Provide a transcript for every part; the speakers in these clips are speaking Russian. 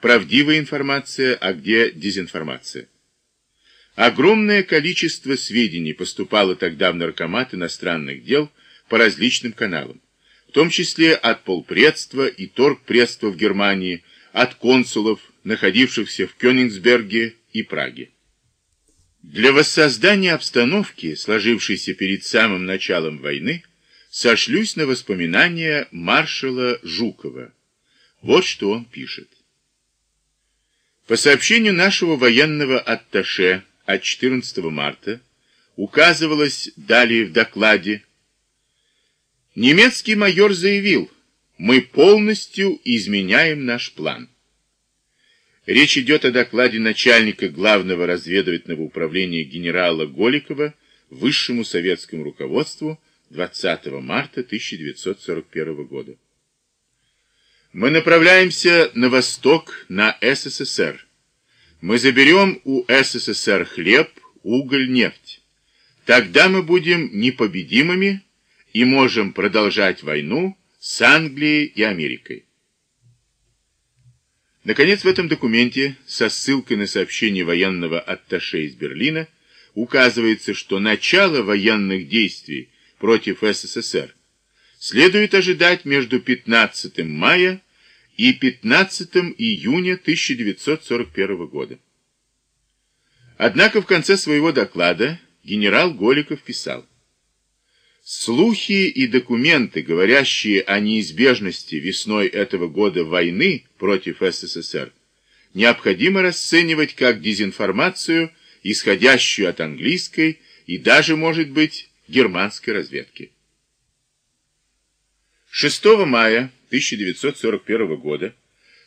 правдивая информация, а где дезинформация. Огромное количество сведений поступало тогда в наркомат иностранных дел по различным каналам, в том числе от полпредства и торгпредства в Германии, от консулов, находившихся в Кёнигсберге и Праге. Для воссоздания обстановки, сложившейся перед самым началом войны, сошлюсь на воспоминания маршала Жукова. Вот что он пишет. По сообщению нашего военного атташе от 14 марта указывалось далее в докладе, немецкий майор заявил, мы полностью изменяем наш план. Речь идет о докладе начальника Главного разведывательного управления генерала Голикова высшему советскому руководству 20 марта 1941 года. Мы направляемся на восток, на СССР. Мы заберем у СССР хлеб, уголь, нефть. Тогда мы будем непобедимыми и можем продолжать войну с Англией и Америкой. Наконец, в этом документе со ссылкой на сообщение военного атташе из Берлина указывается, что начало военных действий против СССР следует ожидать между 15 мая и 15 июня 1941 года. Однако в конце своего доклада генерал Голиков писал, Слухи и документы, говорящие о неизбежности весной этого года войны против СССР, необходимо расценивать как дезинформацию, исходящую от английской и даже, может быть, германской разведки. 6 мая 1941 года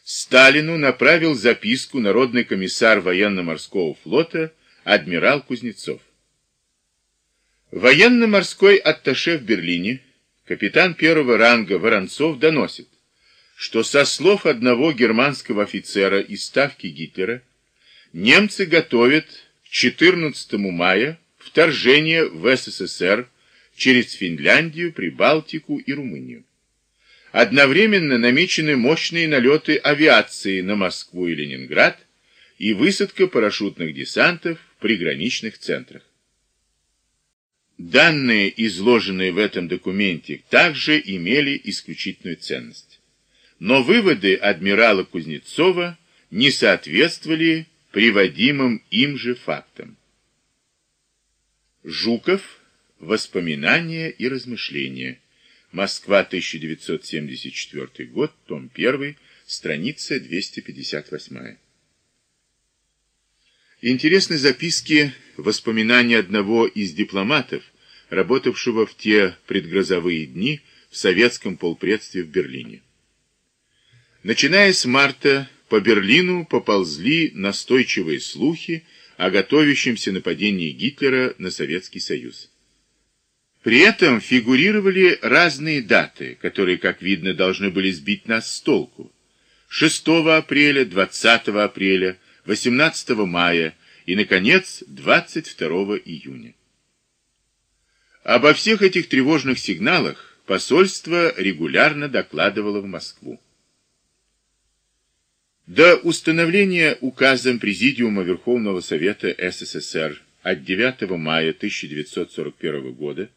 Сталину направил записку народный комиссар военно-морского флота адмирал Кузнецов. Военно-морской атташе в Берлине, капитан первого ранга Воронцов доносит, что со слов одного германского офицера из ставки Гитлера, немцы готовят к 14 мая вторжение в СССР через Финляндию, Прибалтику и Румынию. Одновременно намечены мощные налеты авиации на Москву и Ленинград и высадка парашютных десантов в приграничных центрах. Данные, изложенные в этом документе, также имели исключительную ценность. Но выводы адмирала Кузнецова не соответствовали приводимым им же фактам. Жуков. Воспоминания и размышления. Москва, 1974 год, том 1, страница 258. Интересны записки воспоминания одного из дипломатов, работавшего в те предгрозовые дни в советском полпредстве в Берлине. Начиная с марта по Берлину поползли настойчивые слухи о готовящемся нападении Гитлера на Советский Союз. При этом фигурировали разные даты, которые, как видно, должны были сбить нас с толку. 6 апреля, 20 апреля, 18 мая и, наконец, 22 июня. Обо всех этих тревожных сигналах посольство регулярно докладывало в Москву. До установления указом Президиума Верховного Совета СССР от 9 мая 1941 года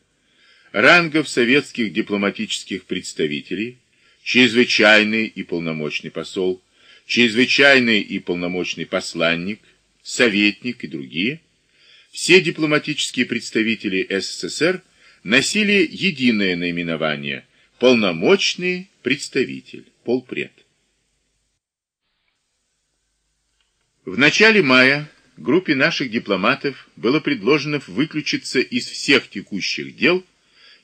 рангов советских дипломатических представителей, чрезвычайный и полномочный посол, чрезвычайный и полномочный посланник, советник и другие, все дипломатические представители СССР носили единое наименование – полномочный представитель, полпред. В начале мая группе наших дипломатов было предложено выключиться из всех текущих дел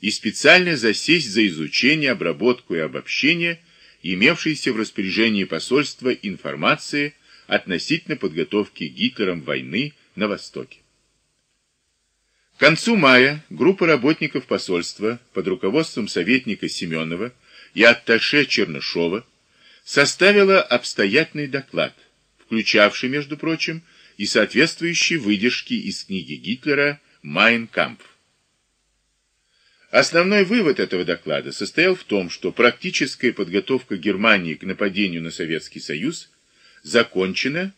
и специально засесть за изучение, обработку и обобщение имевшейся в распоряжении посольства информации относительно подготовки Гитлером войны на Востоке. К концу мая группа работников посольства под руководством советника Семенова и атташе Чернышова составила обстоятельный доклад, включавший, между прочим, и соответствующие выдержки из книги Гитлера «Майн Кампф». Основной вывод этого доклада состоял в том, что практическая подготовка Германии к нападению на Советский Союз – закончено